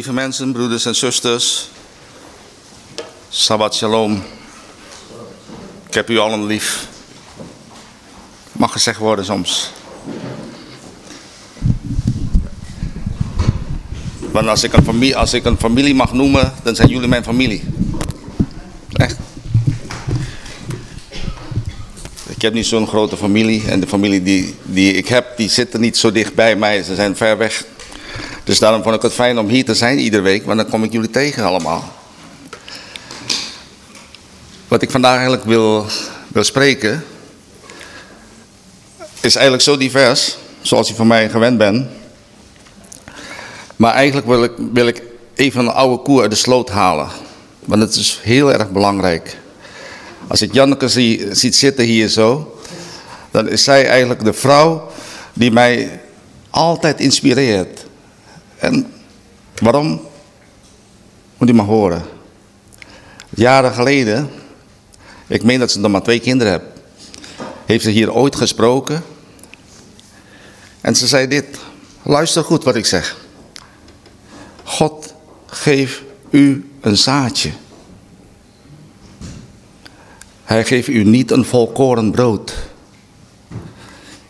Lieve mensen, broeders en zusters. Shabbat shalom. Ik heb u allen lief. Mag gezegd worden soms. Want als ik, een familie, als ik een familie mag noemen, dan zijn jullie mijn familie. Echt. Ik heb niet zo'n grote familie. En de familie die, die ik heb, die zitten niet zo dicht bij mij. Ze zijn ver weg. Dus daarom vond ik het fijn om hier te zijn iedere week. Want dan kom ik jullie tegen allemaal. Wat ik vandaag eigenlijk wil, wil spreken... is eigenlijk zo divers. Zoals je van mij gewend bent. Maar eigenlijk wil ik, wil ik even een oude koe uit de sloot halen. Want het is heel erg belangrijk. Als ik Janneke zie, ziet zitten hier zo, dan is zij eigenlijk de vrouw die mij altijd inspireert. En waarom? Moet u maar horen. Jaren geleden, ik meen dat ze nog maar twee kinderen heeft, heeft ze hier ooit gesproken. En ze zei dit, luister goed wat ik zeg. God geeft u een zaadje. Hij geeft u niet een volkoren brood.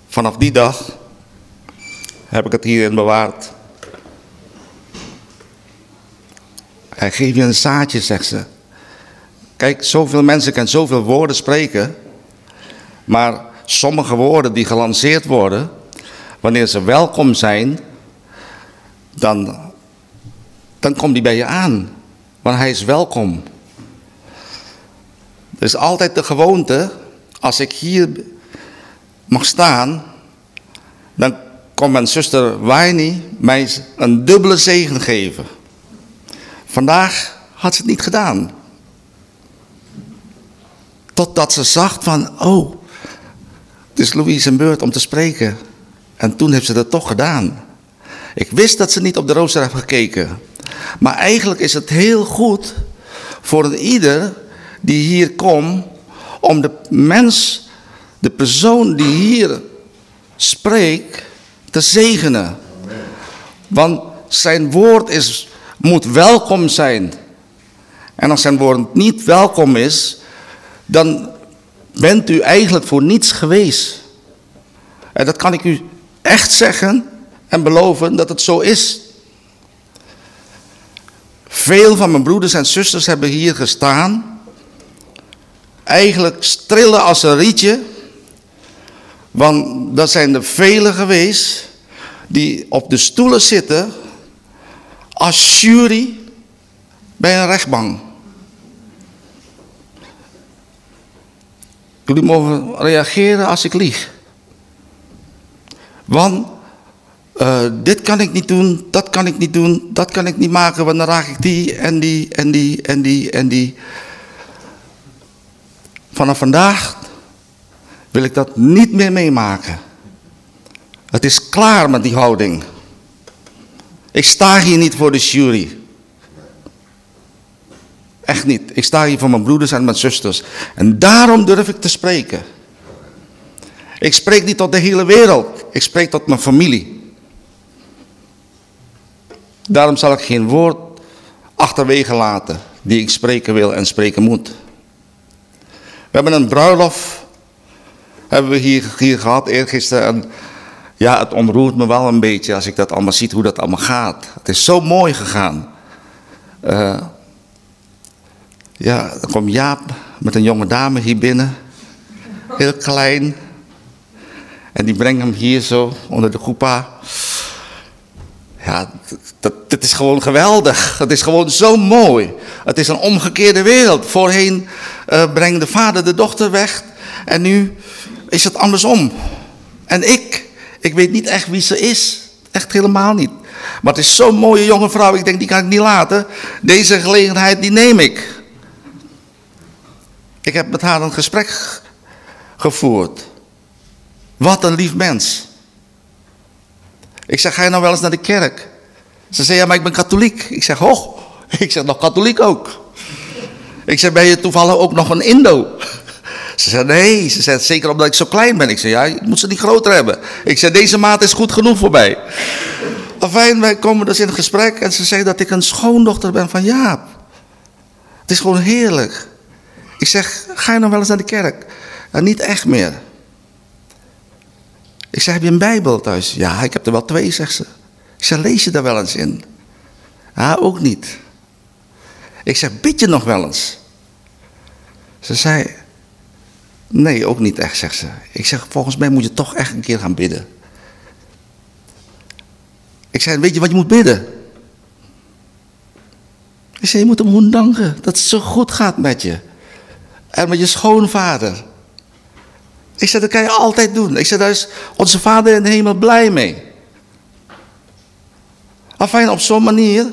Vanaf die dag heb ik het hierin bewaard. Hij geeft je een zaadje, zegt ze. Kijk, zoveel mensen kunnen zoveel woorden spreken. Maar sommige woorden die gelanceerd worden, wanneer ze welkom zijn, dan, dan komt die bij je aan. Want hij is welkom. Er is altijd de gewoonte, als ik hier mag staan, dan komt mijn zuster Waini mij een dubbele zegen geven. Vandaag had ze het niet gedaan. Totdat ze zag van, oh, het is Louise een beurt om te spreken. En toen heeft ze dat toch gedaan. Ik wist dat ze niet op de rooster heeft gekeken. Maar eigenlijk is het heel goed voor ieder die hier komt, om de mens, de persoon die hier spreekt, te zegenen. Want zijn woord is, moet welkom zijn. En als zijn woord niet welkom is, dan bent u eigenlijk voor niets geweest. En dat kan ik u echt zeggen en beloven dat het zo is. Veel van mijn broeders en zusters hebben hier gestaan. Eigenlijk strillen als een rietje. Want dat zijn er velen geweest die op de stoelen zitten als jury bij een rechtbank. Jullie mogen reageren als ik lieg. Want uh, dit kan ik niet doen, dat kan ik niet doen, dat kan ik niet maken, want dan raak ik die en die en die en die en die. Vanaf vandaag wil ik dat niet meer meemaken. Het is klaar met die houding. Ik sta hier niet voor de jury. Echt niet. Ik sta hier voor mijn broeders en mijn zusters. En daarom durf ik te spreken. Ik spreek niet tot de hele wereld. Ik spreek tot mijn familie. Daarom zal ik geen woord achterwege laten die ik spreken wil en spreken moet. We hebben een bruiloft hebben we hier, hier gehad eergisteren. En ja, het ontroert me wel een beetje als ik dat allemaal zie, hoe dat allemaal gaat. Het is zo mooi gegaan. Uh, ja, dan komt Jaap met een jonge dame hier binnen. Heel klein. En die brengt hem hier zo onder de groepa. Ja, dat, dat is gewoon geweldig. Het is gewoon zo mooi. Het is een omgekeerde wereld. Voorheen uh, brengt de vader de dochter weg. En nu is het andersom. En ik, ik weet niet echt wie ze is. Echt helemaal niet. Maar het is zo'n mooie jonge vrouw. Ik denk, die kan ik niet laten. Deze gelegenheid, die neem ik. Ik heb met haar een gesprek gevoerd. Wat een lief mens. Ik zeg, ga je nou wel eens naar de kerk? Ze zei, ja, maar ik ben katholiek. Ik zeg, oh, ik zeg, nog katholiek ook. Ik zeg, ben je toevallig ook nog een Indo? Ze zei, nee. Ze zei, zeker omdat ik zo klein ben. Ik zei, ja, je moet ze niet groter hebben. Ik zei, deze maat is goed genoeg voor mij. Afijn, wij komen dus in gesprek en ze zegt dat ik een schoondochter ben van Jaap. Het is gewoon heerlijk. Ik zeg, ga je nog wel eens naar de kerk? En niet echt meer. Ik zeg, heb je een Bijbel thuis? Ja, ik heb er wel twee, zegt ze. Ik zeg, lees je daar wel eens in? Ja, ook niet. Ik zeg, bid je nog wel eens? Ze zei, nee, ook niet echt, zegt ze. Ik zeg, volgens mij moet je toch echt een keer gaan bidden. Ik zei, weet je wat je moet bidden? Ik zei, je moet hem danken dat het zo goed gaat met je. En met je schoonvader. Ik zei, dat kan je altijd doen. Ik zei, daar is onze vader in de hemel blij mee. Afijn, op zo'n manier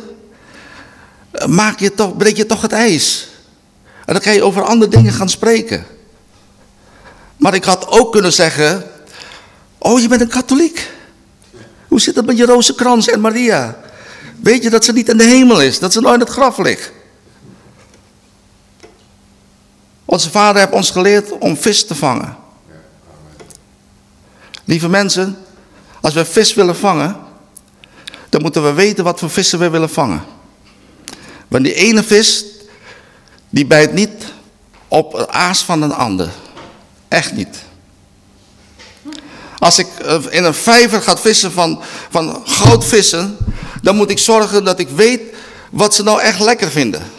maak je toch, breek je toch het ijs. En dan kan je over andere dingen gaan spreken. Maar ik had ook kunnen zeggen, oh je bent een katholiek. Hoe zit het met je rozenkrans en Maria? Weet je dat ze niet in de hemel is, dat ze nooit in het graf ligt? Onze vader heeft ons geleerd om vis te vangen. Lieve mensen, als we vis willen vangen, dan moeten we weten wat voor vissen we willen vangen. Want die ene vis, die bijt niet op het aas van een ander. Echt niet. Als ik eh, in een vijver ga vissen van, van goudvissen, dan moet ik zorgen dat ik weet wat ze nou echt lekker vinden.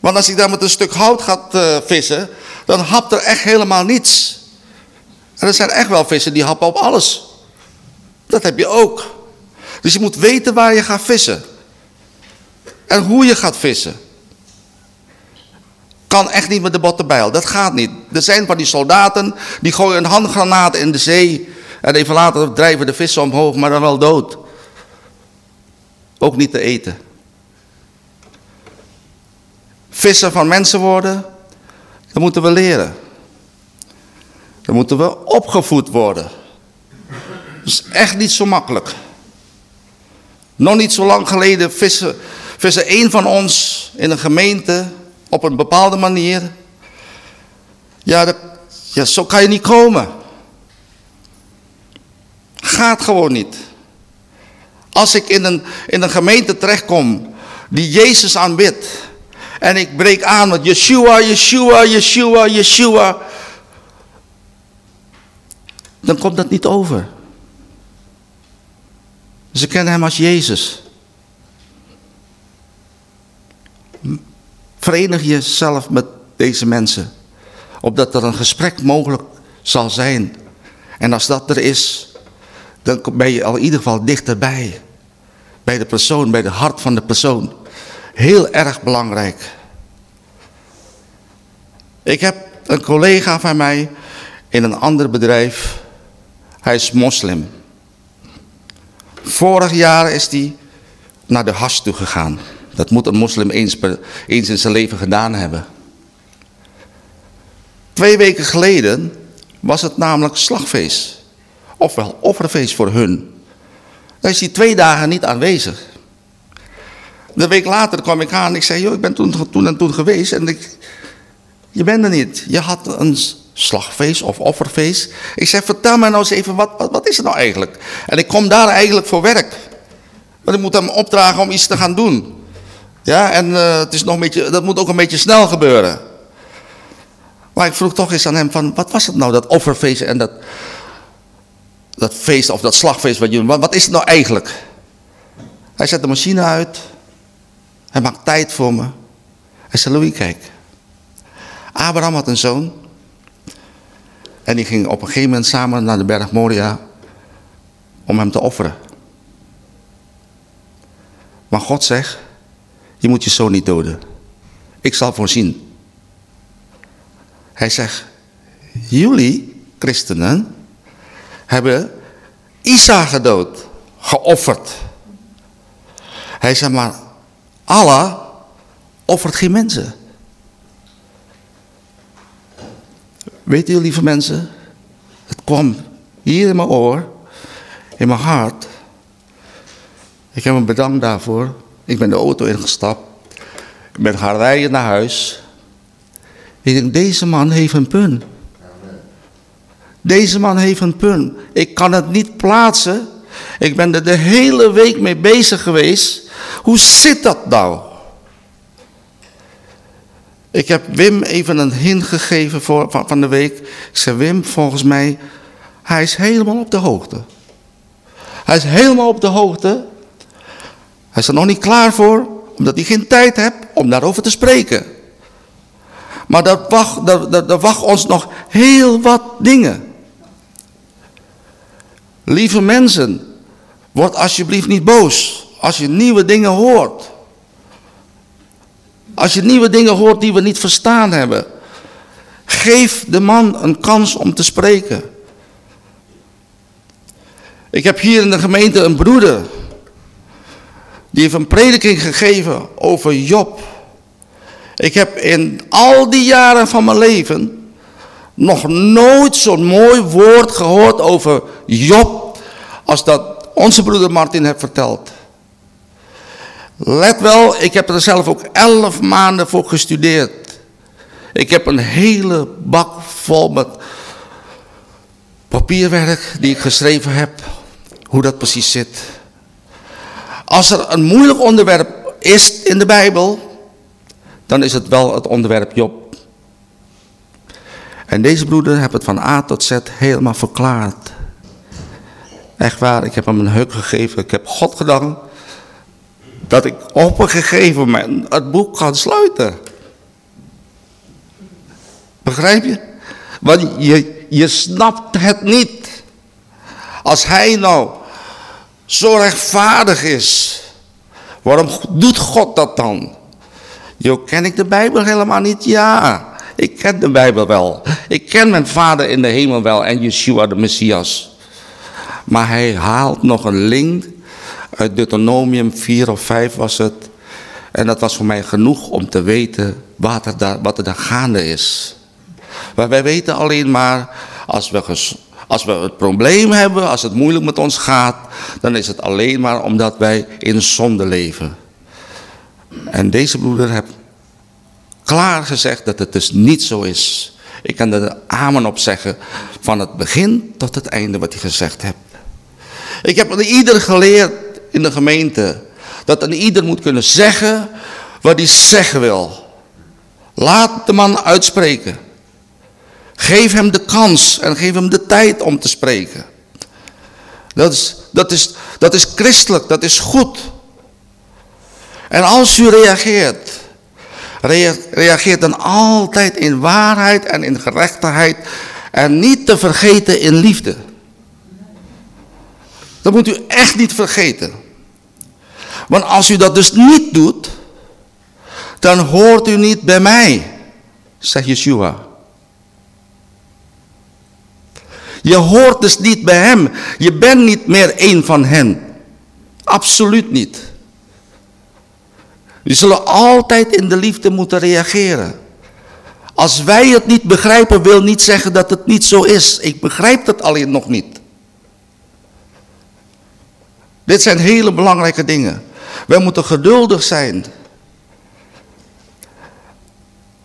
Want als ik daar met een stuk hout ga uh, vissen, dan hapt er echt helemaal niets. En er zijn echt wel vissen die happen op alles. Dat heb je ook. Dus je moet weten waar je gaat vissen. En hoe je gaat vissen. Kan echt niet met de bottenbijl. Dat gaat niet. Er zijn van die soldaten die gooien een handgranaat in de zee. En even later drijven de vissen omhoog, maar dan wel dood. Ook niet te eten. Vissen van mensen worden, dat moeten we leren. Dan moeten we opgevoed worden. Dat is echt niet zo makkelijk. Nog niet zo lang geleden vissen, vissen een van ons in een gemeente op een bepaalde manier. Ja, dat, ja, zo kan je niet komen. Gaat gewoon niet. Als ik in een, in een gemeente terechtkom die Jezus aanbidt. En ik breek aan met Yeshua, Yeshua, Yeshua, Yeshua. Dan komt dat niet over. Ze kennen hem als Jezus. Verenig jezelf met deze mensen. Opdat er een gesprek mogelijk zal zijn. En als dat er is, dan ben je al in ieder geval dichterbij. Bij de persoon, bij het hart van de persoon. Heel erg belangrijk. Ik heb een collega van mij in een ander bedrijf. Hij is moslim. Vorig jaar is hij naar de hash toe gegaan. Dat moet een moslim eens, eens in zijn leven gedaan hebben. Twee weken geleden was het namelijk slagfeest. Ofwel offerfeest voor hun. Dan is hij twee dagen niet aanwezig. De week later kwam ik aan en ik zei, joh, ik ben toen, toen en toen geweest. En ik, je bent er niet. Je had een slagfeest of offerfeest. Ik zeg, vertel me nou eens even, wat, wat, wat is het nou eigenlijk? En ik kom daar eigenlijk voor werk. Want ik moet hem opdragen om iets te gaan doen. Ja, en uh, het is nog een beetje, dat moet ook een beetje snel gebeuren. Maar ik vroeg toch eens aan hem van, wat was het nou, dat offerfeest en dat, dat feest of dat slagfeest wat jullie, wat, wat is het nou eigenlijk? Hij zet de machine uit. Hij maakt tijd voor me. Hij zei, Louis, kijk. Abraham had een zoon. En die ging op een gegeven moment samen naar de berg Moria om hem te offeren. Maar God zegt, je moet je zoon niet doden. Ik zal voorzien. Hij zegt, jullie, christenen, hebben Isa gedood, geofferd. Hij zegt, maar Allah offert geen mensen. Weet u, lieve mensen, het kwam hier in mijn oor, in mijn hart. Ik heb hem bedankt daarvoor. Ik ben de auto ingestapt. Ik ben gaan rijden naar huis. Ik denk, deze man heeft een punt. Deze man heeft een punt. Ik kan het niet plaatsen, Ik ben er de hele week mee bezig geweest. Hoe zit dat nou? Ik heb Wim even een hint gegeven voor, van, van de week. Ik zei, Wim, volgens mij, hij is helemaal op de hoogte. Hij is helemaal op de hoogte. Hij is er nog niet klaar voor, omdat hij geen tijd heeft om daarover te spreken. Maar dat wacht, dat wacht ons nog heel wat dingen. Lieve mensen, word alsjeblieft niet boos als je nieuwe dingen hoort. Als je nieuwe dingen hoort die we niet verstaan hebben. Geef de man een kans om te spreken. Ik heb hier in de gemeente een broeder. Die heeft een prediking gegeven over Job. Ik heb in al die jaren van mijn leven nog nooit zo'n mooi woord gehoord over Job als dat onze broeder Martin heeft verteld. Let wel, ik heb er zelf ook elf maanden voor gestudeerd. Ik heb een hele bak vol met papierwerk die ik geschreven heb, hoe dat precies zit. Als er een moeilijk onderwerp is in de Bijbel, dan is het wel het onderwerp Job. En deze broeder heeft het van A tot Z helemaal verklaard. Echt waar, ik heb hem een heuk gegeven. Ik heb God gedankt dat ik op een gegeven moment het boek kan sluiten. Begrijp je? Want je, je snapt het niet. Als hij nou zo rechtvaardig is, waarom doet God dat dan? Jo, ken ik de Bijbel helemaal niet? Ja, ik ken de Bijbel wel. Ik ken mijn vader in de hemel wel en Yeshua de Messias. Maar hij haalt nog een link uit Deuteronomium 4 of 5 was het. En dat was voor mij genoeg om te weten wat er daar, wat er daar gaande is. Maar wij weten alleen maar, als we, als we het probleem hebben, als het moeilijk met ons gaat, dan is het alleen maar omdat wij in zonde leven. En deze broeder heeft klaar gezegd dat het dus niet zo is. Ik kan er amen op zeggen, van het begin tot het einde wat hij gezegd heeft. Ik heb aan ieder geleerd in de gemeente. Dat een ieder moet kunnen zeggen wat hij zeggen wil. Laat de man uitspreken. Geef hem de kans en geef hem de tijd om te spreken. Dat is, dat is, dat is christelijk, dat is goed. En als u reageert, reageert dan altijd in waarheid en in gerechtigheid en niet te vergeten in liefde. Dat moet u echt niet vergeten. Want als u dat dus niet doet, dan hoort u niet bij mij, zegt Yeshua. Je hoort dus niet bij hem. Je bent niet meer een van hen. Absoluut niet. We zullen altijd in de liefde moeten reageren. Als wij het niet begrijpen, wil niet zeggen dat het niet zo is. Ik begrijp het alleen nog niet. Dit zijn hele belangrijke dingen. Wij moeten geduldig zijn.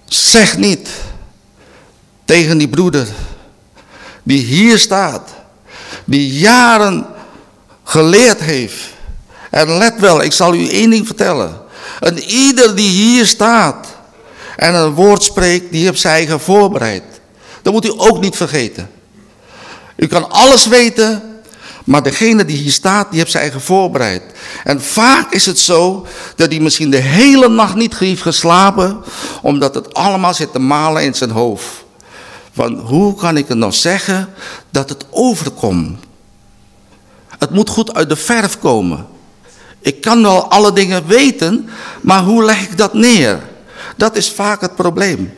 Zeg niet tegen die broeder die hier staat, die jaren geleerd heeft. En let wel, ik zal u één ding vertellen. En ieder die hier staat en een woord spreekt, die heeft zijn eigen voorbereid. Dat moet u ook niet vergeten. U kan alles weten, maar degene die hier staat, die heeft zijn eigen voorbereid. En vaak is het zo dat hij misschien de hele nacht niet heeft geslapen, omdat het allemaal zit te malen in zijn hoofd. Van hoe kan ik het nou zeggen dat het overkomt? Het moet goed uit de verf komen. Ik kan wel alle dingen weten, maar hoe leg ik dat neer? Dat is vaak het probleem.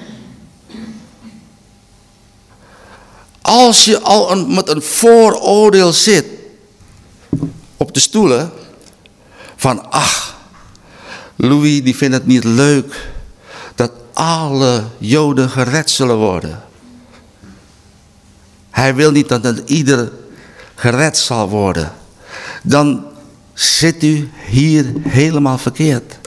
Als je al met een vooroordeel zit op de stoelen, van ach, Louis die vindt het niet leuk dat alle Joden gered zullen worden. Hij wil niet dat ieder gered zal worden. Dan zit u hier helemaal verkeerd.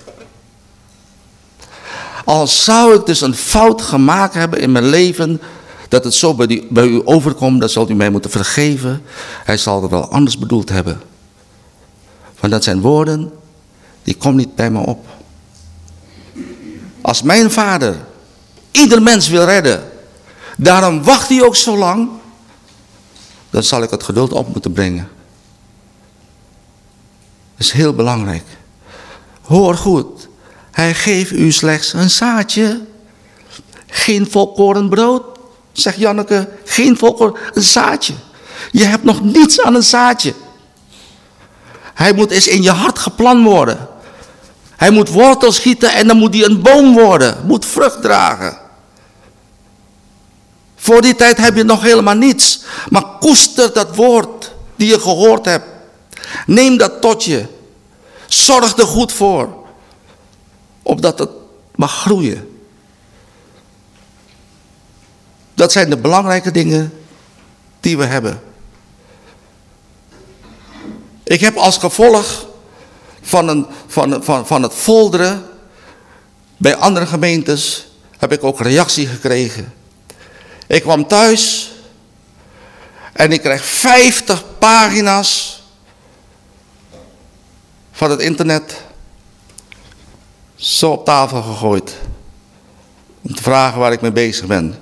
Al zou ik dus een fout gemaakt hebben in mijn leven, dat het zo bij, bij u overkomt, dan zult u mij moeten vergeven. Hij zal het wel anders bedoeld hebben. Want dat zijn woorden, die komen niet bij me op. Als mijn vader ieder mens wil redden, daarom wacht hij ook zo lang, dan zal ik het geduld op moeten brengen. Dat is heel belangrijk. Hoor goed, hij geeft u slechts een zaadje. Geen volkoren brood, zegt Janneke, geen volkoren, een zaadje. Je hebt nog niets aan een zaadje. Hij moet eens in je hart geplant worden. Hij moet wortels schieten en dan moet hij een boom worden. Moet vrucht dragen. Voor die tijd heb je nog helemaal niets. Maar koester dat woord die je gehoord hebt. Neem dat tot je. Zorg er goed voor. Opdat het mag groeien. Dat zijn de belangrijke dingen die we hebben. Ik heb als gevolg van, een, van, van, van het folderen bij andere gemeentes heb ik ook reactie gekregen. Ik kwam thuis en ik kreeg 50 pagina's van het internet zo op tafel gegooid. Om te vragen waar ik mee bezig ben.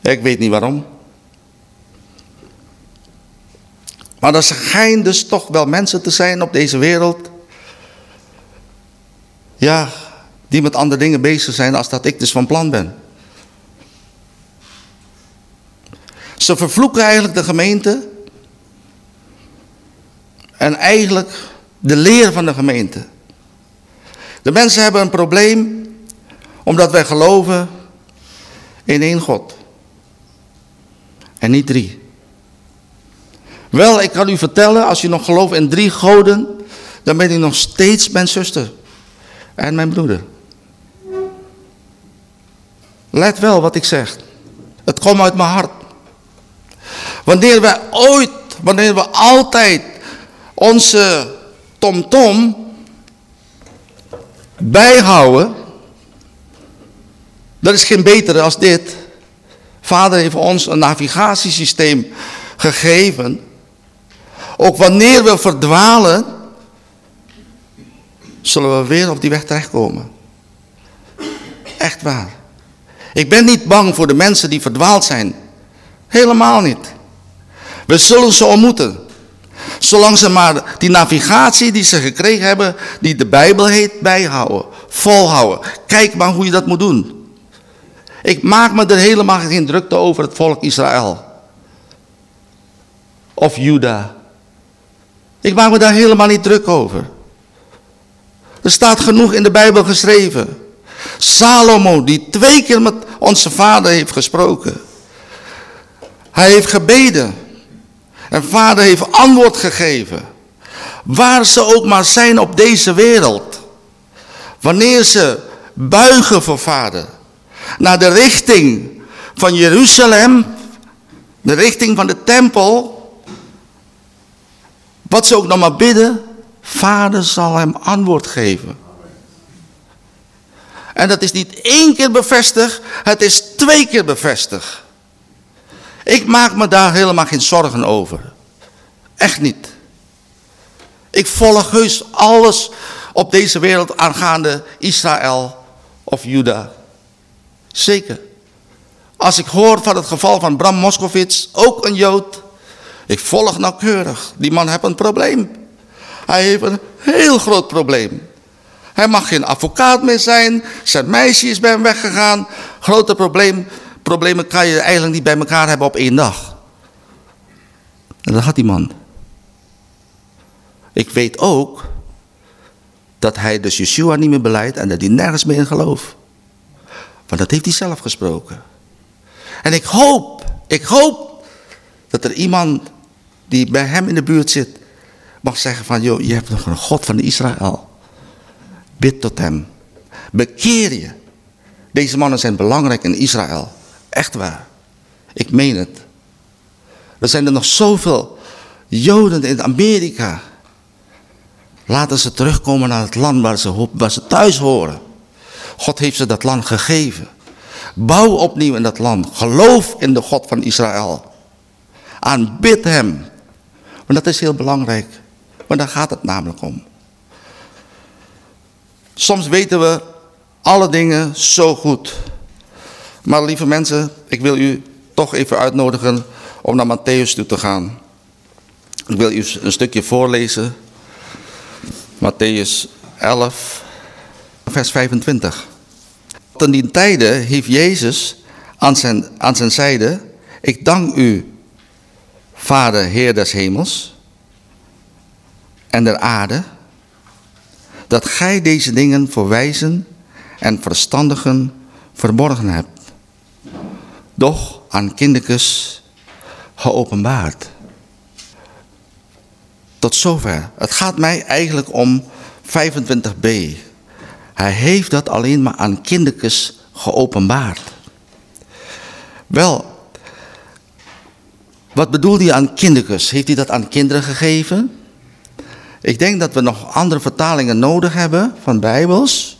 Ik weet niet waarom. Maar er schijnen dus toch wel mensen te zijn op deze wereld. Ja, die met andere dingen bezig zijn als dat ik dus van plan ben. Ze vervloeken eigenlijk de gemeente. En eigenlijk de leer van de gemeente. De mensen hebben een probleem omdat wij geloven in één God. En niet drie. Wel, ik kan u vertellen, als je nog gelooft in drie goden, dan ben ik nog steeds mijn zuster en mijn broeder. Let wel wat ik zeg. Het komt uit mijn hart. Wanneer we ooit, wanneer we altijd onze tomtom -tom bijhouden, dat is geen betere als dit. Vader heeft ons een navigatiesysteem gegeven ook wanneer we verdwalen, zullen we weer op die weg terechtkomen. Echt waar. Ik ben niet bang voor de mensen die verdwaald zijn. Helemaal niet. We zullen ze ontmoeten. Zolang ze maar die navigatie die ze gekregen hebben, die de Bijbel heet, bijhouden. Volhouden. Kijk maar hoe je dat moet doen. Ik maak me er helemaal geen drukte over het volk Israël. Of Juda. Ik maak me daar helemaal niet druk over. Er staat genoeg in de Bijbel geschreven. Salomo, die twee keer met onze vader heeft gesproken. Hij heeft gebeden. En vader heeft antwoord gegeven. Waar ze ook maar zijn op deze wereld. Wanneer ze buigen voor vader. Naar de richting van Jeruzalem. De richting van de tempel wat ze ook nog maar bidden, vader zal hem antwoord geven. En dat is niet één keer bevestigd, het is twee keer bevestigd. Ik maak me daar helemaal geen zorgen over. Echt niet. Ik volg heus alles op deze wereld aangaande Israël of Juda. Zeker. Als ik hoor van het geval van Bram Moskowitz, ook een Jood, ik volg nauwkeurig. Die man heeft een probleem. Hij heeft een heel groot probleem. Hij mag geen advocaat meer zijn. Zijn meisje is bij hem weggegaan. Grote probleem. Problemen kan je eigenlijk niet bij elkaar hebben op één dag. En dat had die man. Ik weet ook dat hij dus Yeshua niet meer beleidt en dat hij nergens meer in gelooft. Want dat heeft hij zelf gesproken. En ik hoop, ik hoop dat er iemand die bij hem in de buurt zit, mag zeggen van, joh, je hebt nog een God van Israël. Bid tot hem. Bekeer je. Deze mannen zijn belangrijk in Israël. Echt waar. Ik meen het. Er zijn er nog zoveel Joden in Amerika. Laten ze terugkomen naar het land waar ze, waar ze thuis horen. God heeft ze dat land gegeven. Bouw opnieuw in dat land. Geloof in de God van Israël. Aanbid hem. Maar dat is heel belangrijk. Maar daar gaat het namelijk om. Soms weten we alle dingen zo goed. Maar lieve mensen, ik wil u toch even uitnodigen om naar Matthäus toe te gaan. Ik wil u een stukje voorlezen. Matthäus 11, vers 25. Ten die tijden heeft Jezus aan zijn, aan zijn zijde, ik dank u, Vader, Heer des hemels en der aarde, dat gij deze dingen voor wijzen en verstandigen verborgen hebt, doch aan kindertjes geopenbaard. Tot zover. Het gaat mij eigenlijk om 25b. Hij heeft dat alleen maar aan kindertjes geopenbaard. Wel, wat bedoelt hij aan kindertjes? Heeft hij dat aan kinderen gegeven? Ik denk dat we nog andere vertalingen nodig hebben van Bijbels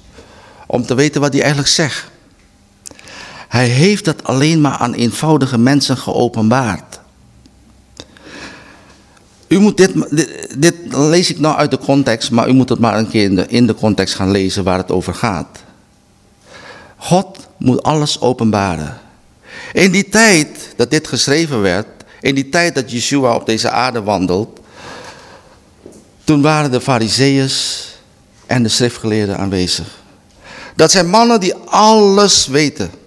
om te weten wat hij eigenlijk zegt. Hij heeft dat alleen maar aan eenvoudige mensen geopenbaard. U moet dit, dit, lees ik nou uit de context, maar u moet het maar een keer in de, in de context gaan lezen waar het over gaat. God moet alles openbaren. In die tijd dat dit geschreven werd, in die tijd dat Yeshua op deze aarde wandelt, toen waren de fariseeërs en de schriftgeleerden aanwezig. Dat zijn mannen die alles weten.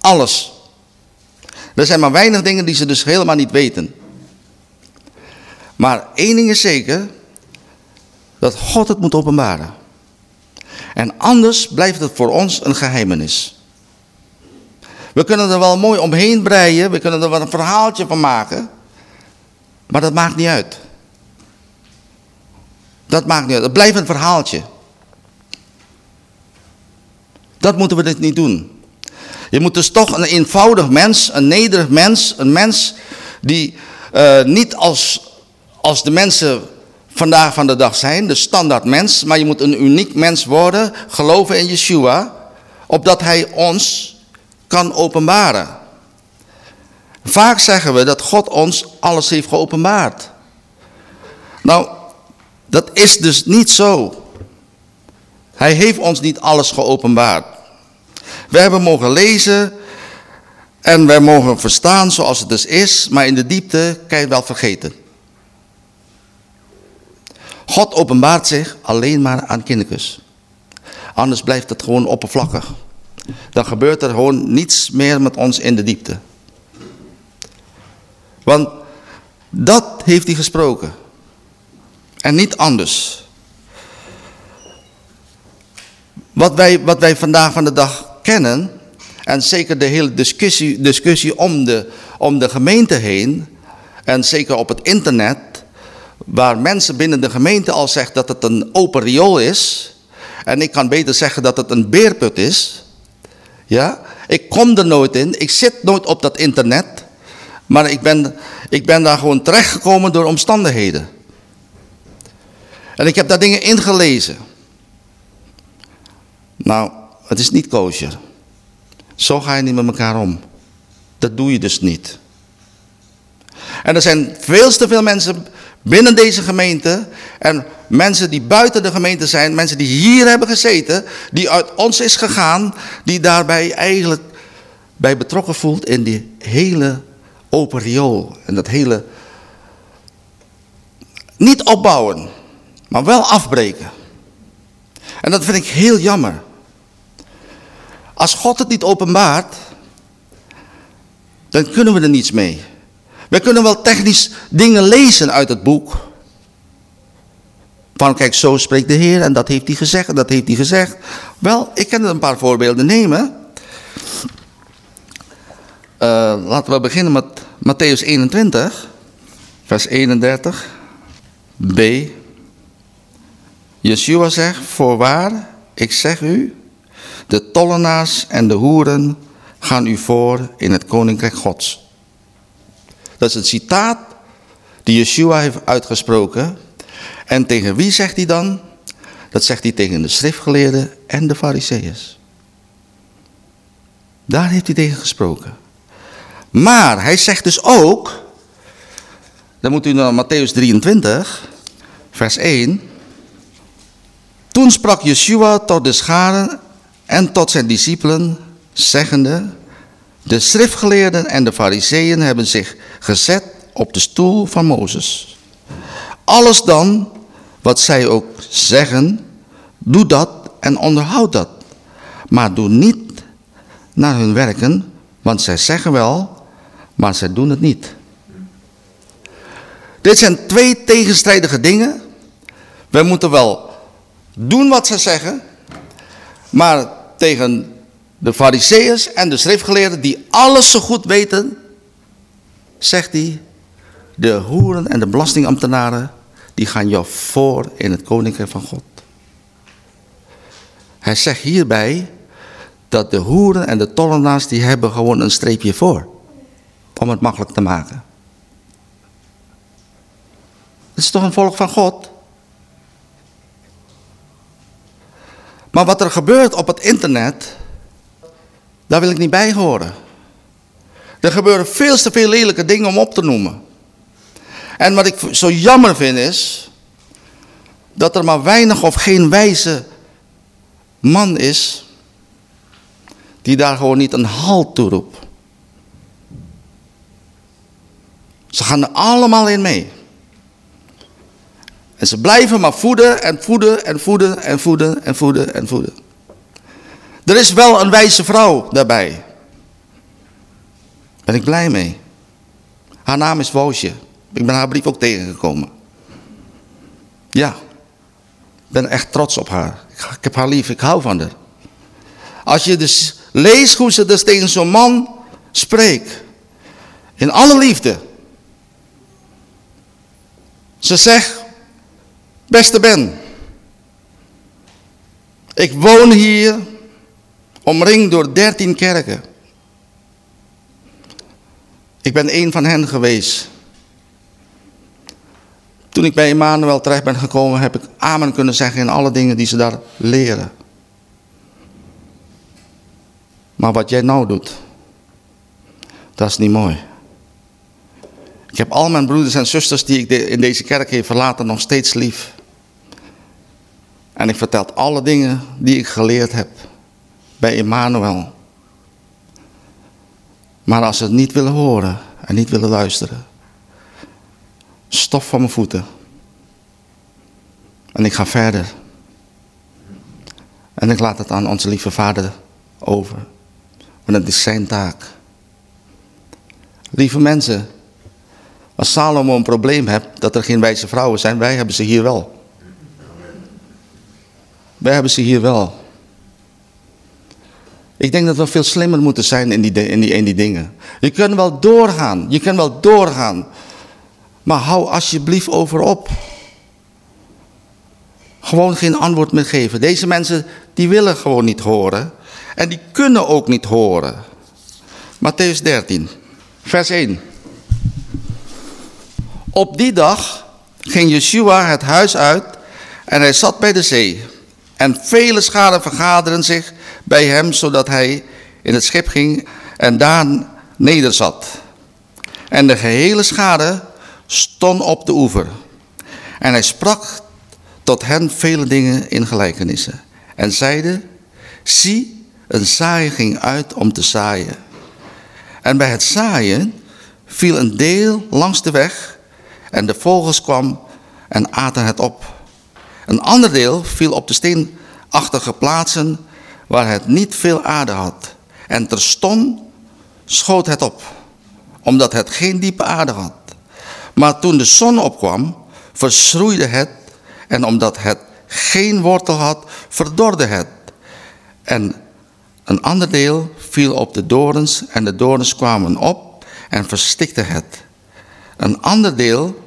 Alles. Er zijn maar weinig dingen die ze dus helemaal niet weten. Maar één ding is zeker, dat God het moet openbaren. En anders blijft het voor ons een geheimenis. We kunnen er wel mooi omheen breien, we kunnen er wel een verhaaltje van maken. Maar dat maakt niet uit. Dat maakt niet uit, het blijft een verhaaltje. Dat moeten we dit niet doen. Je moet dus toch een eenvoudig mens, een nederig mens, een mens die uh, niet als als de mensen vandaag van de dag zijn, de standaard mens, maar je moet een uniek mens worden, geloven in Yeshua, opdat hij ons kan openbaren. Vaak zeggen we dat God ons alles heeft geopenbaard. Nou, dat is dus niet zo. Hij heeft ons niet alles geopenbaard. We hebben mogen lezen en wij mogen verstaan zoals het dus is, maar in de diepte kan je wel vergeten. God openbaart zich alleen maar aan kindertjes. Anders blijft het gewoon oppervlakkig. Dan gebeurt er gewoon niets meer met ons in de diepte. Want dat heeft hij gesproken. En niet anders. Wat wij, wat wij vandaag van de dag en zeker de hele discussie, discussie om, de, om de gemeente heen, en zeker op het internet, waar mensen binnen de gemeente al zeggen dat het een open riool is. En ik kan beter zeggen dat het een beerput is. Ja, ik kom er nooit in. Ik zit nooit op dat internet. Maar ik ben, ik ben daar gewoon terechtgekomen door omstandigheden. En ik heb daar dingen ingelezen. Nou, het is niet kosher. Zo ga je niet met elkaar om. Dat doe je dus niet. En er zijn veel te veel mensen binnen deze gemeente en mensen die buiten de gemeente zijn, mensen die hier hebben gezeten, die uit ons is gegaan, die daarbij eigenlijk bij betrokken voelt in die hele open riool. En dat hele, niet opbouwen, maar wel afbreken. En dat vind ik heel jammer. Als God het niet openbaart, dan kunnen we er niets mee. We kunnen wel technisch dingen lezen uit het boek. Van kijk, zo spreekt de Heer en dat heeft hij gezegd en dat heeft hij gezegd. Wel, ik kan er een paar voorbeelden nemen. Uh, laten we beginnen met Matthäus 21, vers 31. B. Yeshua zegt, voorwaar, ik zeg u, de tollenaars en de hoeren gaan u voor in het koninkrijk gods. Dat is een citaat die Yeshua heeft uitgesproken. En tegen wie zegt hij dan? Dat zegt hij tegen de schriftgeleerden en de fariseeërs. Daar heeft hij tegen gesproken. Maar hij zegt dus ook, dan moet u naar Matthäus 23, vers 1. Toen sprak Yeshua tot de scharen en tot zijn discipelen, zeggende, de schriftgeleerden en de fariseeën hebben zich gezet op de stoel van Mozes. Alles dan, wat zij ook zeggen, doe dat en onderhoud dat. Maar doe niet naar hun werken, want zij zeggen wel, maar zij doen het niet. Dit zijn twee tegenstrijdige dingen. We moeten wel doen wat ze zeggen, maar tegen de fariseeërs en de schriftgeleerden die alles zo goed weten, zegt hij, de hoeren en de belastingambtenaren, die gaan jou voor in het koninkrijk van God. Hij zegt hierbij dat de hoeren en de tollenaars, die hebben gewoon een streepje voor. Om het makkelijk te maken. Het is toch een volk van God? Maar wat er gebeurt op het internet, daar wil ik niet bij horen. Er gebeuren veel te veel lelijke dingen om op te noemen. En wat ik zo jammer vind is, dat er maar weinig of geen wijze man is, die daar gewoon niet een halt toe roept. Ze gaan er allemaal in mee. En ze blijven maar voeden en voeden en voeden en voeden en voeden en voeden. Er is wel een wijze vrouw daarbij. Ben ik blij mee. Haar naam is Woosje. Ik ben haar brief ook tegengekomen. Ja. Ik ben echt trots op haar. Ik heb haar lief, ik hou van haar. Als je dus leest hoe ze dus tegen zo'n man spreekt. In alle liefde. Ze zegt, beste Ben. Ik woon hier omringd door dertien kerken. Ik ben een van hen geweest. Toen ik bij Emmanuel terecht ben gekomen, heb ik amen kunnen zeggen in alle dingen die ze daar leren. Maar wat jij nou doet, dat is niet mooi. Ik heb al mijn broeders en zusters die ik in deze kerk heb verlaten nog steeds lief. En ik vertel alle dingen die ik geleerd heb bij Emmanuel. Maar als ze het niet willen horen en niet willen luisteren, stof van mijn voeten. En ik ga verder. En ik laat het aan onze lieve vader over. Want het is zijn taak. Lieve mensen, als Salomo een probleem hebt dat er geen wijze vrouwen zijn, wij hebben ze hier wel. Wij hebben ze hier wel. Ik denk dat we veel slimmer moeten zijn in die, in die, in die dingen. Je kunt wel doorgaan, je kunt wel doorgaan. Maar hou alsjeblieft over op. Gewoon geen antwoord meer geven. Deze mensen die willen gewoon niet horen. En die kunnen ook niet horen. Matthäus 13, vers 1. Op die dag ging Yeshua het huis uit en hij zat bij de zee. En vele scharen vergaderen zich bij hem, zodat hij in het schip ging en daar nederzat. En de gehele schade stond op de oever. En hij sprak tot hen vele dingen in gelijkenissen. En zeide, zie, een zaaier ging uit om te zaaien. En bij het zaaien viel een deel langs de weg en de vogels kwam en aten het op. Een ander deel viel op de steenachtige plaatsen waar het niet veel aarde had. En terstond schoot het op, omdat het geen diepe aarde had. Maar toen de zon opkwam, verschroeide het en omdat het geen wortel had, verdorde het. En een ander deel viel op de dorens en de dorens kwamen op en verstikte het. Een ander deel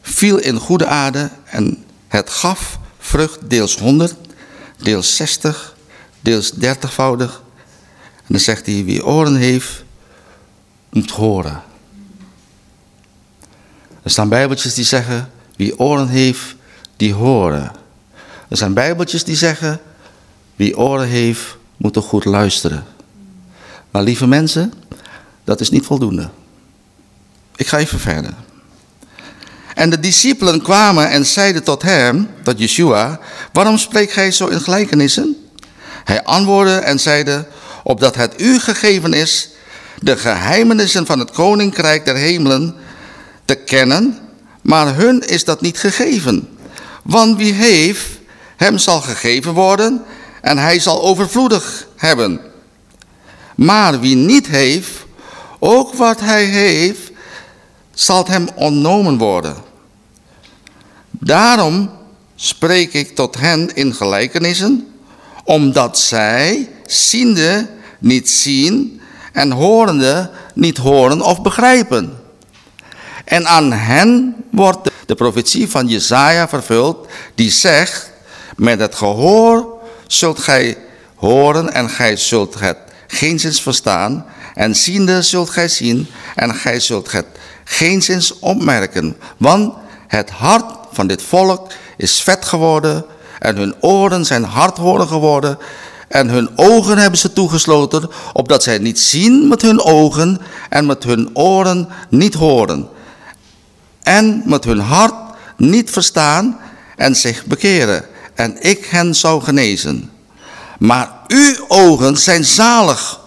viel in goede aarde en het gaf vrucht deels 100, deels 60, deels 30voudig. En dan zegt hij, wie oren heeft, moet horen. Er staan bijbeltjes die zeggen, wie oren heeft, die horen. Er zijn bijbeltjes die zeggen, wie oren heeft, moet toch goed luisteren. Maar lieve mensen, dat is niet voldoende. Ik ga even verder. En de discipelen kwamen en zeiden tot hem, tot Yeshua, waarom spreekt gij zo in gelijkenissen? Hij antwoordde en zeide, opdat het u gegeven is de geheimenissen van het koninkrijk der hemelen te kennen, maar hun is dat niet gegeven. Want wie heeft, hem zal gegeven worden en hij zal overvloedig hebben. Maar wie niet heeft, ook wat hij heeft, zal hem ontnomen worden. Daarom spreek ik tot hen in gelijkenissen, omdat zij, ziende, niet zien en horende, niet horen of begrijpen. En aan hen wordt de profetie van Jezaja vervuld, die zegt, met het gehoor zult gij horen en gij zult het geenszins verstaan, en ziende zult gij zien en gij zult het geenszins opmerken, want het hart van dit volk is vet geworden en hun oren zijn hardhoornig geworden en hun ogen hebben ze toegesloten, opdat zij niet zien met hun ogen en met hun oren niet horen. En met hun hart niet verstaan en zich bekeren. En ik hen zou genezen. Maar uw ogen zijn zalig,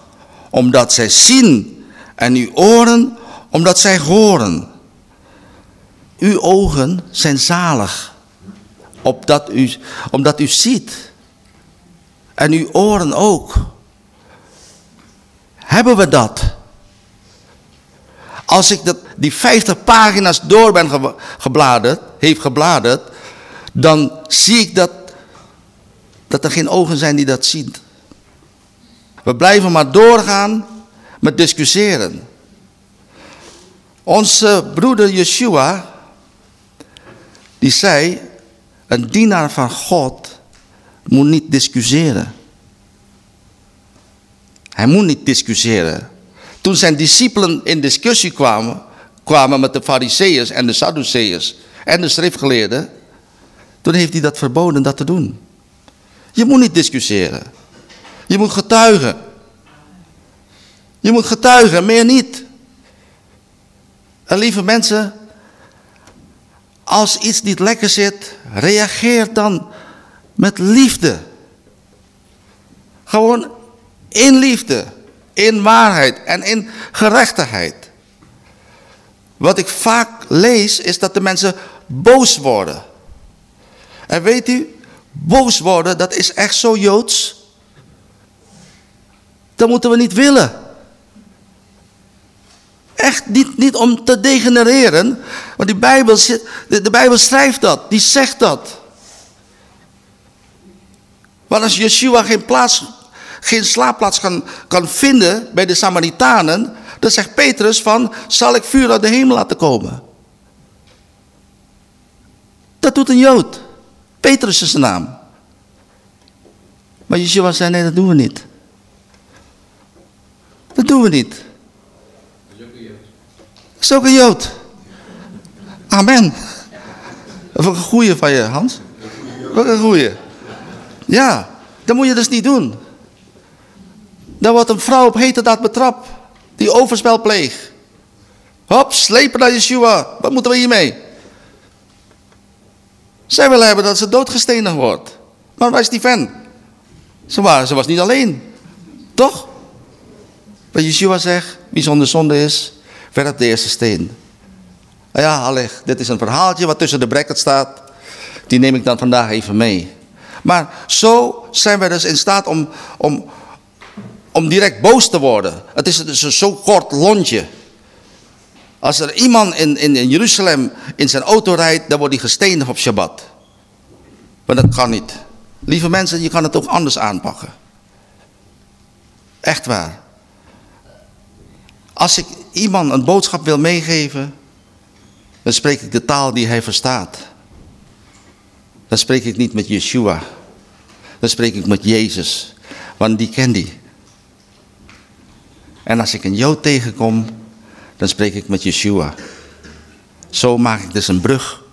omdat zij zien. En uw oren, omdat zij horen. Uw ogen zijn zalig, opdat u, omdat u ziet. En uw oren ook. Hebben we dat? Als ik dat, die 50 pagina's door ben gebladerd, heeft gebladerd, dan zie ik dat, dat er geen ogen zijn die dat zien. We blijven maar doorgaan met discussiëren. Onze broeder Yeshua, die zei, een dienaar van God moet niet discussiëren. Hij moet niet discussiëren. Toen zijn discipelen in discussie kwamen, kwamen met de fariseeërs en de sadduceërs en de schriftgeleerden, toen heeft hij dat verboden dat te doen. Je moet niet discussiëren. Je moet getuigen. Je moet getuigen, meer niet. En lieve mensen, als iets niet lekker zit, reageer dan met liefde. Gewoon in liefde, in waarheid en in gerechtigheid. Wat ik vaak lees is dat de mensen boos worden. En weet u, boos worden, dat is echt zo Joods. Dat moeten we niet willen. Echt niet, niet om te degenereren. Want die Bijbel, de, de Bijbel schrijft dat, die zegt dat. Want als Yeshua geen, plaats, geen slaapplaats kan, kan vinden bij de Samaritanen, dan zegt Petrus van, zal ik vuur uit de hemel laten komen? Dat doet een Jood. Petrus is zijn naam. Maar Yeshua zei, nee, dat doen we niet. Dat doen we niet. Is ook een Jood. Amen. Wat een goeie van je, Hans. Wat een goeie. Ja, dat moet je dus niet doen. Dan wordt een vrouw op hete daad betrapt. Die overspel pleegt. Hop, slepen naar Yeshua. Wat moeten we hiermee? Zij willen hebben dat ze doodgestenigd wordt. Maar waar is die fan? Ze, ze was niet alleen. Toch? Wat Yeshua zegt, wie zonder zonde is, werp de eerste steen. Ja, alleg, dit is een verhaaltje wat tussen de bracket staat. Die neem ik dan vandaag even mee. Maar zo zijn we dus in staat om, om, om direct boos te worden. Het is dus een zo kort lontje. Als er iemand in, in, in Jeruzalem in zijn auto rijdt, dan wordt hij gestenigd op Shabbat. Maar dat kan niet. Lieve mensen, je kan het ook anders aanpakken. Echt waar. Als ik iemand een boodschap wil meegeven, dan spreek ik de taal die hij verstaat. Dan spreek ik niet met Yeshua. Dan spreek ik met Jezus, want die kent die. En als ik een Jood tegenkom, dan spreek ik met Yeshua. Zo maak ik dus een brug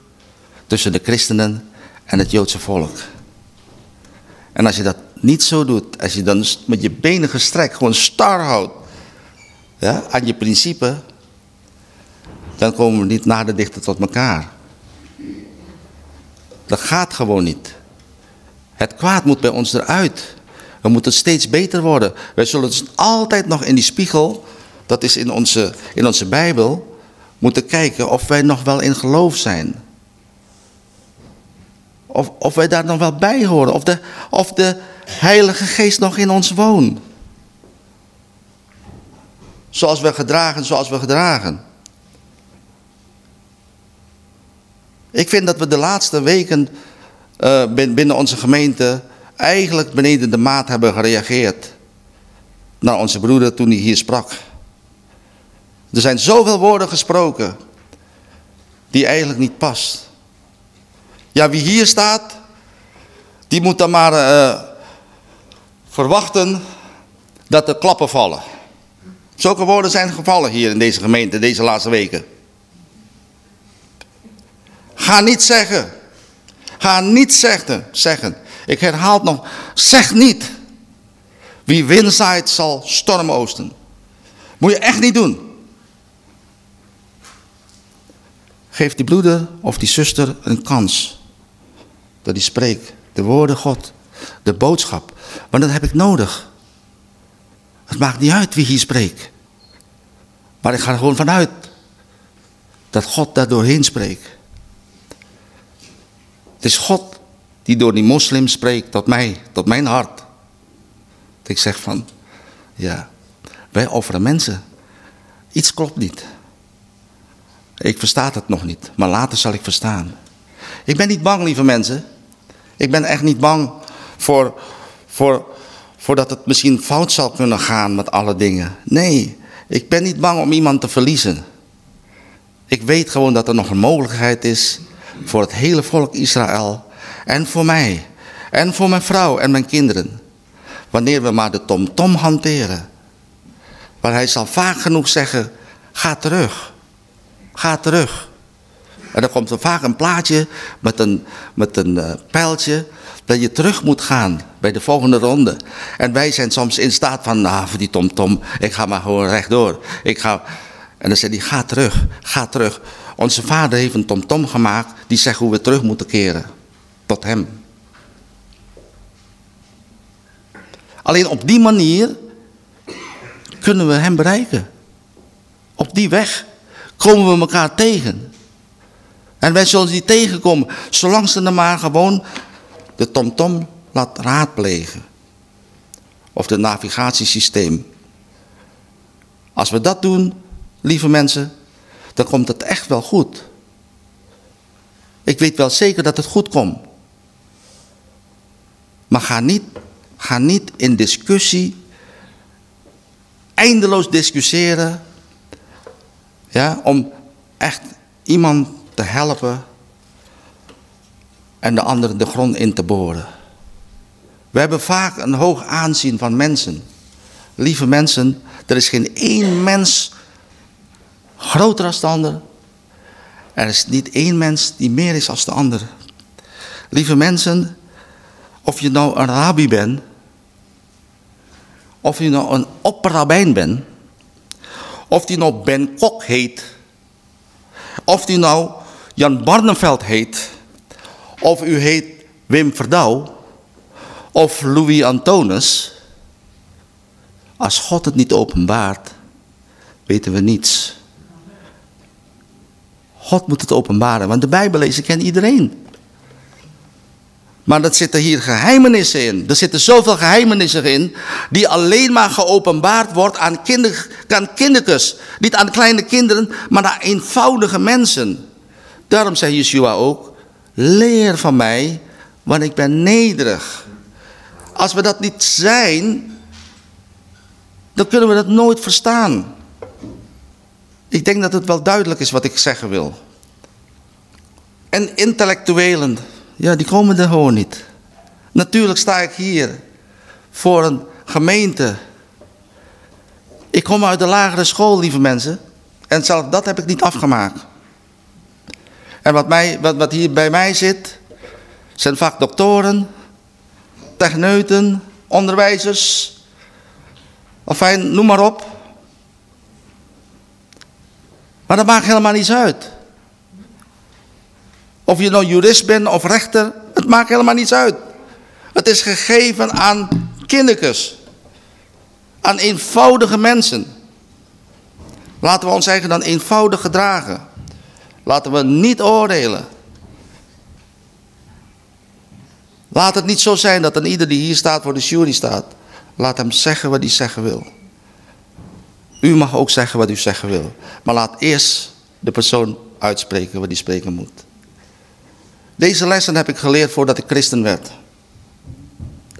tussen de christenen en het Joodse volk. En als je dat niet zo doet, als je dan met je benen gestrekt gewoon star houdt ja, aan je principe, dan komen we niet nader dichter tot elkaar. Dat gaat gewoon niet. Het kwaad moet bij ons eruit. We moeten steeds beter worden. Wij zullen dus altijd nog in die spiegel, dat is in onze, in onze Bijbel, moeten kijken of wij nog wel in geloof zijn. Of, of wij daar nog wel bij horen. Of de, of de Heilige Geest nog in ons woont. Zoals we gedragen, zoals we gedragen. Ik vind dat we de laatste weken uh, binnen onze gemeente eigenlijk beneden de maat hebben gereageerd. Naar onze broeder toen hij hier sprak. Er zijn zoveel woorden gesproken die eigenlijk niet past. Ja, wie hier staat, die moet dan maar uh, verwachten dat er klappen vallen. Zulke woorden zijn gevallen hier in deze gemeente deze laatste weken. Ga niet zeggen. Ga niet zeggen. zeggen. Ik herhaal het nog. Zeg niet. Wie wind zaait zal storm oosten. Moet je echt niet doen. Geef die broeder of die zuster een kans. Dat die spreekt. De woorden God. De boodschap. Want dat heb ik nodig. Het maakt niet uit wie hier spreekt. Maar ik ga er gewoon vanuit dat God daar doorheen spreekt. Het is God die door die moslim spreekt tot mij, tot mijn hart. Dat ik zeg van, ja, wij offeren mensen. Iets klopt niet. Ik versta het nog niet, maar later zal ik verstaan. Ik ben niet bang, lieve mensen. Ik ben echt niet bang voor, voor, voordat het misschien fout zal kunnen gaan met alle dingen. Nee, ik ben niet bang om iemand te verliezen. Ik weet gewoon dat er nog een mogelijkheid is voor het hele volk Israël en voor mij en voor mijn vrouw en mijn kinderen. Wanneer we maar de tomtom -tom hanteren. Maar hij zal vaak genoeg zeggen, ga terug, ga terug. En dan komt er vaak een plaatje met een, met een uh, pijltje dat je terug moet gaan bij de volgende ronde. En wij zijn soms in staat van, nou voor die tomtom, -tom, ik ga maar gewoon rechtdoor. Ik ga... En dan zegt hij, ga terug, ga terug. Onze vader heeft een tomtom -tom gemaakt die zegt hoe we terug moeten keren. Tot hem. Alleen op die manier kunnen we hem bereiken. Op die weg komen we elkaar tegen. En wij zullen die tegenkomen, zolang ze er maar gewoon de tomtom -tom laat raadplegen. Of het navigatiesysteem. Als we dat doen, lieve mensen, dan komt het echt wel goed. Ik weet wel zeker dat het goed komt. Maar ga niet, ga niet in discussie, eindeloos discussiëren, ja, om echt iemand te helpen en de andere de grond in te boren. We hebben vaak een hoog aanzien van mensen. Lieve mensen, er is geen één mens groter als de ander. Er is niet één mens die meer is als de ander. Lieve mensen, of je nou een rabbi bent, of je nou een opperrabijn bent, of die nou Ben Kok heet, of die nou Jan Barneveld heet, of u heet Wim Verdouw, of Louis Antonis, als God het niet openbaart, weten we niets. God moet het openbaren, want de Bijbel lezen kent iedereen. Maar dat zitten hier geheimenissen in. Er zitten zoveel geheimenissen in, die alleen maar geopenbaard wordt aan, kinder, aan kindertjes. Niet aan kleine kinderen, maar aan eenvoudige mensen. Daarom zei Yeshua ook, leer van mij, want ik ben nederig. Als we dat niet zijn, dan kunnen we dat nooit verstaan. Ik denk dat het wel duidelijk is wat ik zeggen wil. En intellectuelen, ja, die komen er gewoon niet. Natuurlijk sta ik hier voor een gemeente. Ik kom uit de lagere school, lieve mensen. En zelf dat heb ik niet afgemaakt. En wat, mij, wat, wat hier bij mij zit, zijn vaak doktoren, techneuten, onderwijzers. Enfin, noem maar op. Maar dat maakt helemaal niets uit. Of je nou jurist bent of rechter, het maakt helemaal niets uit. Het is gegeven aan kindertjes. Aan eenvoudige mensen. Laten we ons eigen dan eenvoudig gedragen. Laten we niet oordelen. Laat het niet zo zijn dat een ieder die hier staat voor de jury staat. Laat hem zeggen wat hij zeggen wil. U mag ook zeggen wat u zeggen wil. Maar laat eerst de persoon uitspreken wat hij spreken moet. Deze lessen heb ik geleerd voordat ik christen werd.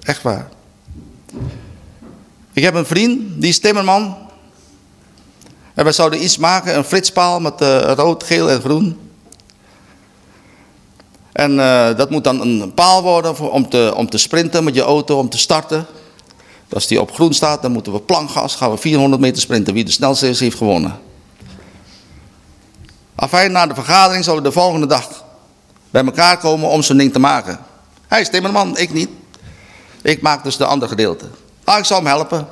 Echt waar. Ik heb een vriend, die is timmerman. En wij zouden iets maken, een flitspaal met uh, rood, geel en groen. En uh, dat moet dan een paal worden voor, om, te, om te sprinten met je auto, om te starten. Als die op groen staat, dan moeten we plankgas, gaan we 400 meter sprinten. Wie de snelste is, heeft gewonnen. Afijn, na de vergadering zullen we de volgende dag bij elkaar komen om zo'n ding te maken. Hij is timmerman, ik niet. Ik maak dus de andere gedeelte. Ah, ik zal hem helpen.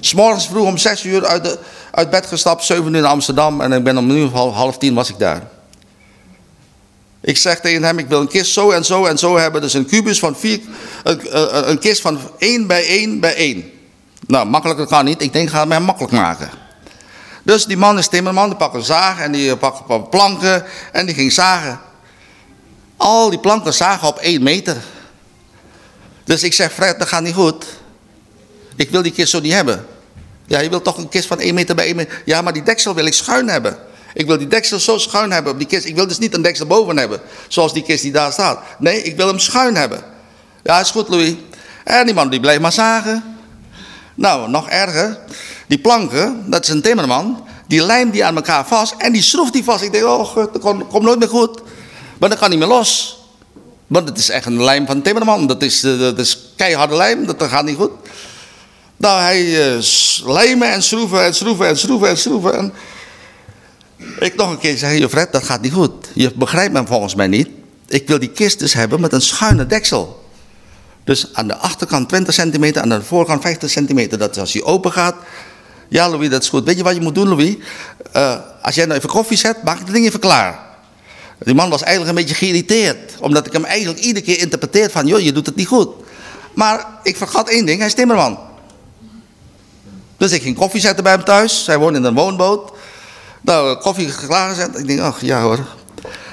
S'morgens vroeg om 6 uur uit, de, uit bed gestapt, 7 uur in Amsterdam. En ik ben om nu half, half tien was ik daar. Ik zeg tegen hem, ik wil een kist zo en zo en zo hebben. Dus een kubus van vier, een, een kist van 1 bij 1 bij 1. Nou, makkelijker kan niet. Ik denk, ga het mij makkelijk maken. Dus die man is timmerman, die pakt een zaag en die pakt planken en die ging zagen. Al die planken zagen op 1 meter. Dus ik zeg, Fred, dat gaat niet goed. Ik wil die kist zo niet hebben. Ja, je wilt toch een kist van 1 meter bij 1 meter. Ja, maar die deksel wil ik schuin hebben. Ik wil die deksel zo schuin hebben op die kist. Ik wil dus niet een deksel boven hebben, zoals die kist die daar staat. Nee, ik wil hem schuin hebben. Ja, is goed, Louis. En die man die bleef maar zagen. Nou, nog erger. Die planken, dat is een timmerman. Die lijmt die aan elkaar vast en die schroeft die vast. Ik denk, oh, dat komt nooit meer goed. Maar dat kan niet meer los. Want het is echt een lijm van timmerman. Dat is, eh, dat is keiharde lijm, dat gaat niet goed. Nou, hij uh, lijmen en schroeven en schroeven en schroeven en schroeven. En ik nog een keer zeg, je Fred, dat gaat niet goed. Je begrijpt me volgens mij niet. Ik wil die kist dus hebben met een schuine deksel. Dus aan de achterkant 20 centimeter, aan de voorkant 50 centimeter. Dat als hij open gaat. Ja, Louis, dat is goed. Weet je wat je moet doen, Louis? Uh, als jij nou even koffie zet, maak ik het ding even klaar. Die man was eigenlijk een beetje geïrriteerd. Omdat ik hem eigenlijk iedere keer interpreteer van... joh, je doet het niet goed. Maar ik vergat één ding, hij is timmerman. Dus ik ging koffie zetten bij hem thuis. Hij woont in een woonboot. Nou, koffie klaargezet. Ik denk, ach ja hoor.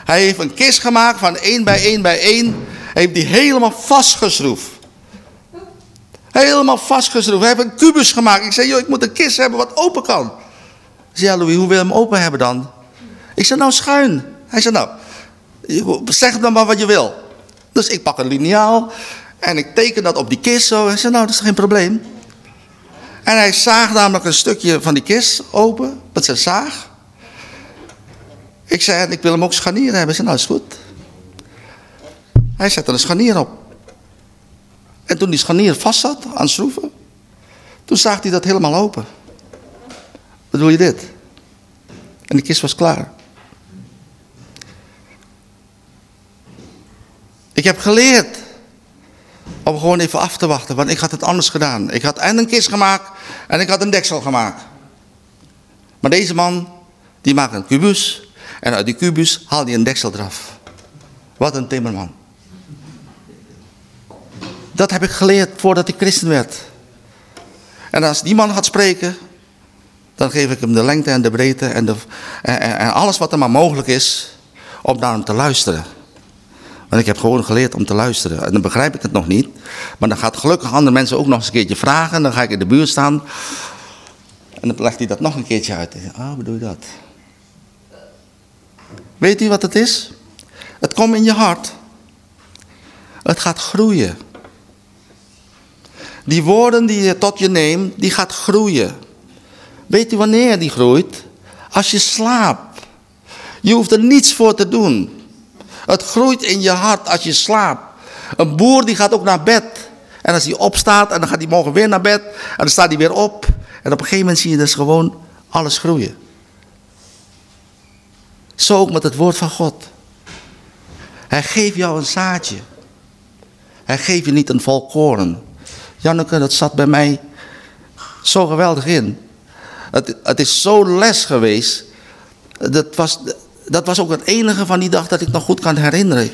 Hij heeft een kist gemaakt van 1 bij 1 bij 1. Hij heeft die helemaal vastgeschroefd. Helemaal vastgeschroefd. Hij heeft een kubus gemaakt. Ik zei, joh, ik moet een kist hebben wat open kan. Ik zei, ja Louis, hoe wil je hem open hebben dan? Ik zei, nou schuin. Hij zei, nou, zeg dan maar wat je wil. Dus ik pak een liniaal en ik teken dat op die kist zo. Hij zei, nou, dat is geen probleem. En hij zaagt namelijk een stukje van die kist open met zijn zaag. Ik zei, ik wil hem ook scharnieren hebben. Zei, nou is goed. Hij zette een scharnier op. En toen die scharnier vast zat aan schroeven, toen zaag hij dat helemaal open. Doe je dit? En de kist was klaar. Ik heb geleerd om gewoon even af te wachten, want ik had het anders gedaan. Ik had en een kist gemaakt en ik had een deksel gemaakt. Maar deze man, die maakt een kubus en uit die kubus haalt hij een deksel eraf. Wat een timmerman. Dat heb ik geleerd voordat ik christen werd. En als die man gaat spreken, dan geef ik hem de lengte en de breedte en, de, en, en alles wat er maar mogelijk is om naar hem te luisteren. Want ik heb gewoon geleerd om te luisteren. En dan begrijp ik het nog niet. Maar dan gaat gelukkig andere mensen ook nog eens een keertje vragen. En dan ga ik in de buurt staan. En dan legt hij dat nog een keertje uit. Ah, oh, bedoel je dat? Weet u wat het is? Het komt in je hart. Het gaat groeien. Die woorden die je tot je neemt, die gaat groeien. Weet u wanneer die groeit? Als je slaapt. Je hoeft er niets voor te doen. Het groeit in je hart als je slaapt. Een boer die gaat ook naar bed. En als hij opstaat en dan gaat hij morgen weer naar bed. En dan staat hij weer op. En op een gegeven moment zie je dus gewoon alles groeien. Zo ook met het woord van God. Hij geeft jou een zaadje. Hij geeft je niet een volkoren. Janneke, dat zat bij mij zo geweldig in. Het, het is zo les geweest. Dat was, dat was ook het enige van die dag dat ik nog goed kan herinneren.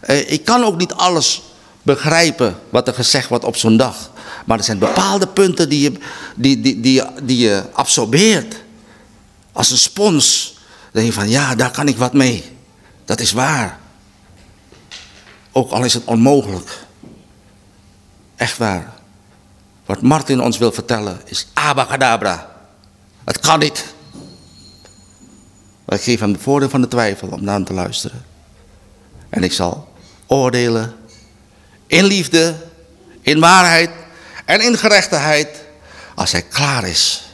Eh, ik kan ook niet alles begrijpen wat er gezegd wordt op zo'n dag. Maar er zijn bepaalde punten die je, die, die, die, die je absorbeert. Als een spons. Dan denk je van ja, daar kan ik wat mee. Dat is waar. Ook al is het onmogelijk. Echt waar. Wat Martin ons wil vertellen is abacadabra. Het kan niet. Maar ik geef hem de voordeel van de twijfel om naar hem te luisteren. En ik zal oordelen in liefde, in waarheid en in gerechtigheid als hij klaar is.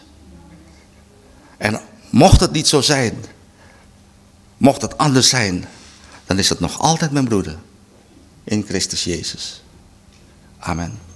En mocht het niet zo zijn, mocht het anders zijn, dan is het nog altijd mijn broeder in Christus Jezus. Amen.